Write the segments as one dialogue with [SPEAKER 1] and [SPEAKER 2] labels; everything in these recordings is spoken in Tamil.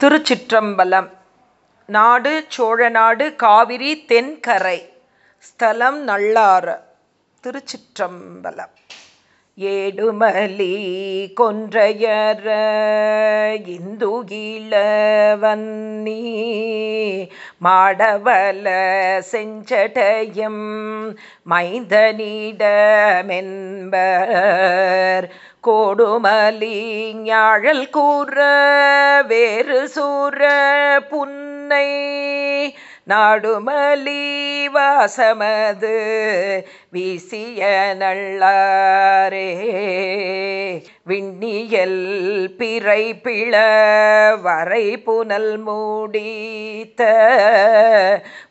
[SPEAKER 1] திருச்சிற்றம்பலம். நாடு சோழநாடு காவிரி தென்கரை. ஸ்தலம் நள்ளாறு திருச்சிற்றம்பலம். ஏடுமலி கொன்றையர இந்துகிழவன்னி. மாடவல செஞ்சடையும் மைந்தனிடமென்பர். கோடுமலி ஞாழல் கூற வேறு சூற புன்னை நாடுமலி வாசமது வீசிய நல்லாரே. விண்ணியல் பிறை பிள வரை புனல் மூடித்த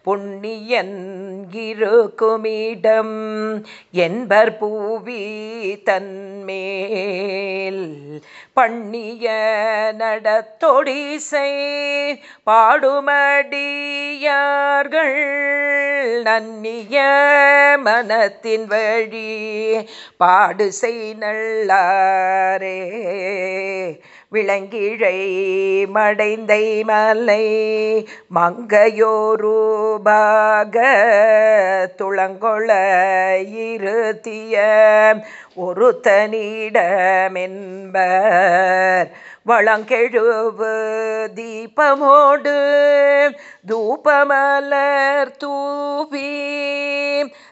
[SPEAKER 1] புண்ணியன் இருக்குமிடம் என்பர் பூவி தன்மேல். பண்ணிய நடத்தொடிசை பாடுமடியார்கள் நன்னிய மனத்தின் வழி பாடு செய் நல்லாரே விளங்கிழை மடைந்தை மலை மங்கையோரூபாக துளங்கொள இருத்திய ஒரு தனிடமென்பர் வளங்கெழுவு தீபமோடு தூபமலர் தூவி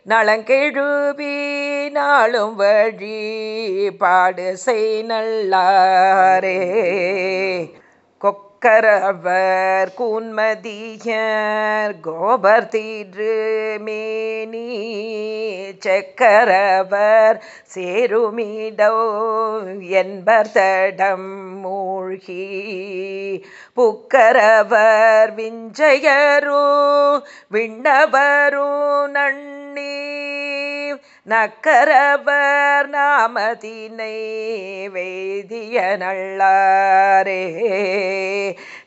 [SPEAKER 1] நலங்கெழுவி நாளும் வழி பாடு செய் நல்லாரே. கொக்கரவர் கூன்மதியர் கோபர் தீன்று மேனி செக்கரவர் சேருமிடோ என்பர் தடம் மூழ்கி. புக்கரவர் விஞ்சையரோ விண்ணவரோ நன்னி நக்கரவர் நாமதினை வேதிய நல்லாரே.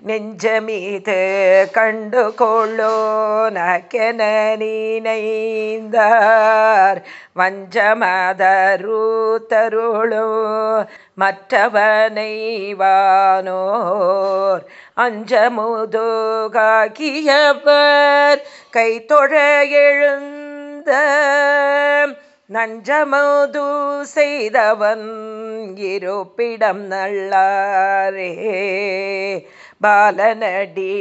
[SPEAKER 1] நெஞ்சமீது கண்டு கொள்ளோ நக்கென நினைந்தார் வஞ்சமதரு தருளோ மற்றவனை வானோர். அஞ்சமுதுகாக்கியவர் கைத்தொழ எழுந்த நஞ்சமோது செய்தவன் இருப்பிடம் நல்லாரே. பாலனடி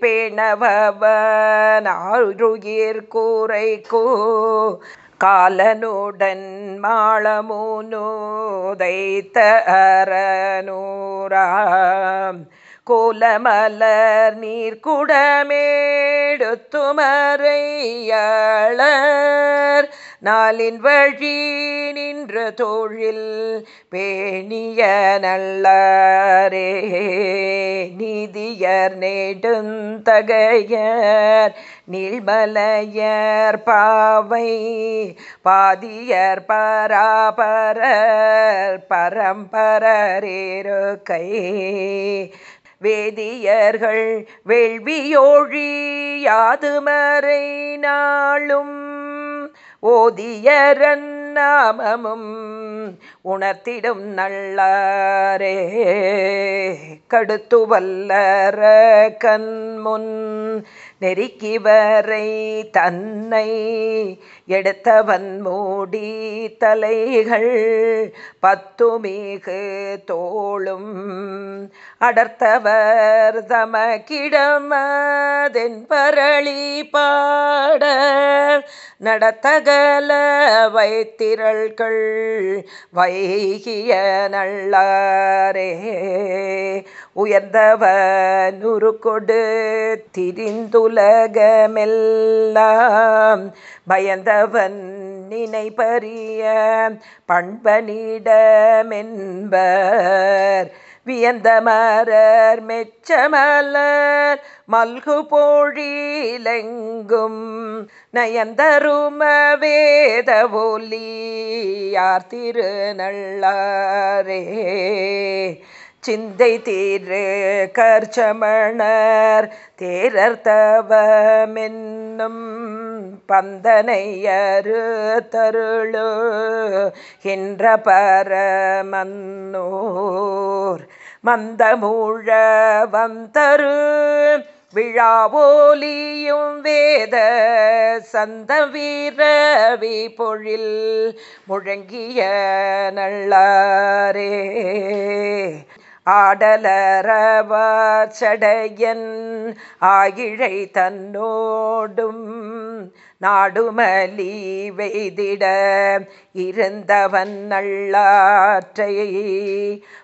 [SPEAKER 1] பேணவன் ஆருயிர் கூரைக்கோ காலனுடன் மாளமுனோதைத்த அறநூறாம். கோலமலர் நீர்க்குடமேடுத்துமறையாளர் நாளின் வழி நின்ற தொழில் பேணிய நல்லாரே நிதியர் நெடுந்தகையர் நீள்மலையர் பாவை பாதியர் பராபரர் பரம்பரேருக்கை வேதியர்கள் வேள்வியோழி யாதுமறை நாளும் ஓதியரன் நாமமும் உணர்த்திடும் நல்லாரே. கடுத்து வல்லற கண்முன் நெருக்கிவரை தன்னை எடுத்தவன் மூடி தலைகள் பத்துமிகு தோளும். அடர்த்தவர் தமக்கிடமதென்பரளி பாட நடத்தகல வைத்திரள்கள் வைகிய நல்லாரே. உயர்ந்தவனுரு கொடு திரிந்துலகமெல்லாம். பயந்தவன் நினைப்பறிய பண்பனிடமென்பர். வியந்த மரர் மெச்சமலர் மல்கு போழிலெங்கும். நயந்தரும வேத ஒலியார் திருநள்ளாரே. சிந்தை தீரு கர்ச்சமணர் தேரர்த்தவமென்னும் பந்தனையரு தருளு என்ற பரமன்னோர். மந்தமூழ வந்தரு விழாவோலியும் வேத சந்த வீரவி பொழில் முழங்கிய நல்லாரே. ஆடலரவர் சடையன் ஆகிழை தன்னோடும் நாடுமலி வெய்திட இருந்தவன் நல்லாற்றை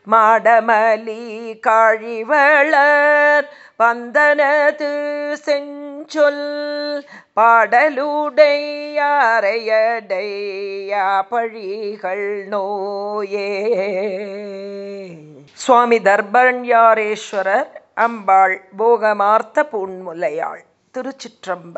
[SPEAKER 1] மாடமலி காழிவளர் பந்தனது செஞ்சொல் பாடலுடையாரையடையா பழிகள் நோயே. சுவாமி தர்பண்யாரேஸ்வரர் அம்பாள் போகமார்த்த பூன்முலையாள் திருச்சிற்றம்பலம்.